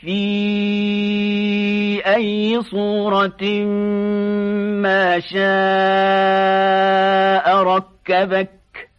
في أي صورة ما شاء ركبك